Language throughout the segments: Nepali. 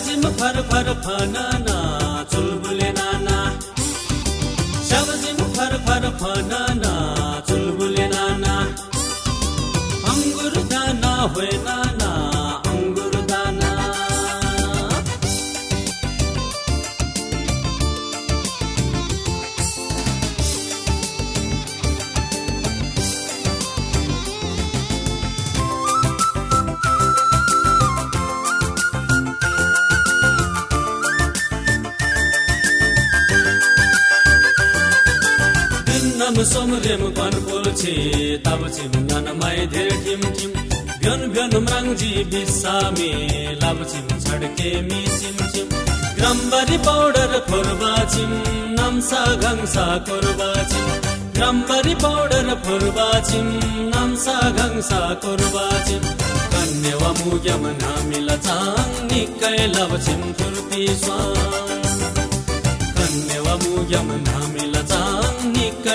शाबजिम for for फनाना चुलबुले Nana. शाबजिम for for फनाना चुलबुले नाना। अंगुर दाना होए नाना। दिन्नम सोमरेम कन पोल्छे तब छिम ननमाई धेर ठिम ठिम। भ्यन भ्यन म्राङ्जी बिसामे लब छिम छड्के मि छिम। छिम ग्रम्बरी पाउडर फोर्बा छिम नम्सा घङ्सा कोर्बा छिम। ग्रम्बरी पाउडर फोर्बा छिम नम्सा घङ्सा कोर्बा छिम। कन्यवा मुग्यम नामिला चाङ निकै लब छिम फुर्ती स्वाङ कन्यवा मुग्यम चाङ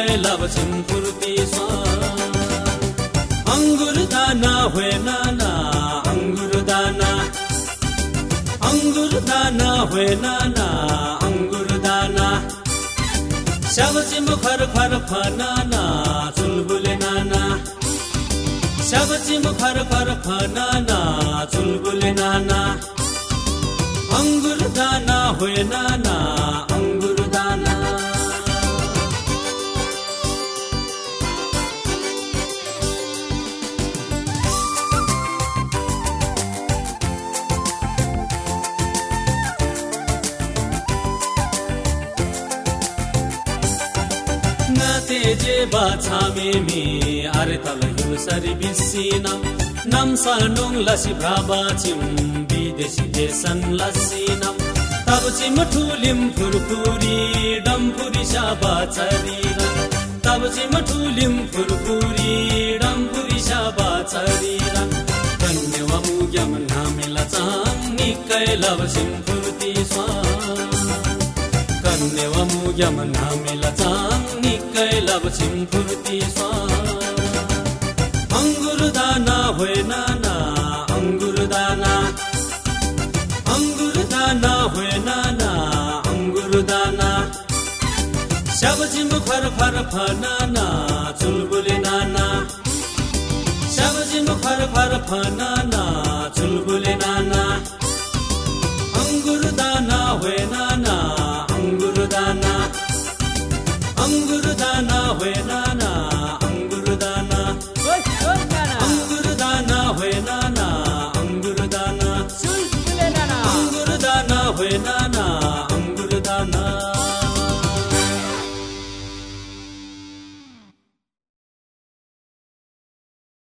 निकै लब छिम फुर्ती स्वाङ अङ्गुर दाना होए नाना अङ्गुर दाना। अङ्गुर दाना होए नाना अङ्गुर दाना। स्याबची मुखर खर फनाना चुलबुले नाना। स्याबची मुखर खर फनाना चुलबुले नाना। अङ्गुर दाना होए नाना Gaatee jeeba taameemi areetala yuusari bisiina namsaanong lasi braabaatim biidesi deessan lasiina taphati matuulim furfurii dhampuri shaabaatariina taphati matuulim furfurii dhampuri shaabaatariina ganne wamuu yamanaa milataan ni kaelaba simfurtiiswaa. मुग्यम नामेला चाङ निकै लबसिम फुर्ती स्वाङ कन्यवा मुग्यम नामेला चाङ निकै लबसिम फुर्ती स्वाङ अङ्गुर दाना होए नाना अङ्गुर दाना अङ्गुर दाना होए नाना अङ्गुर दाना स्याबजी मुखर फर फनाना चुलबुले नाना। स्याबजी मुखर फर फनाना चुलबुले नाना।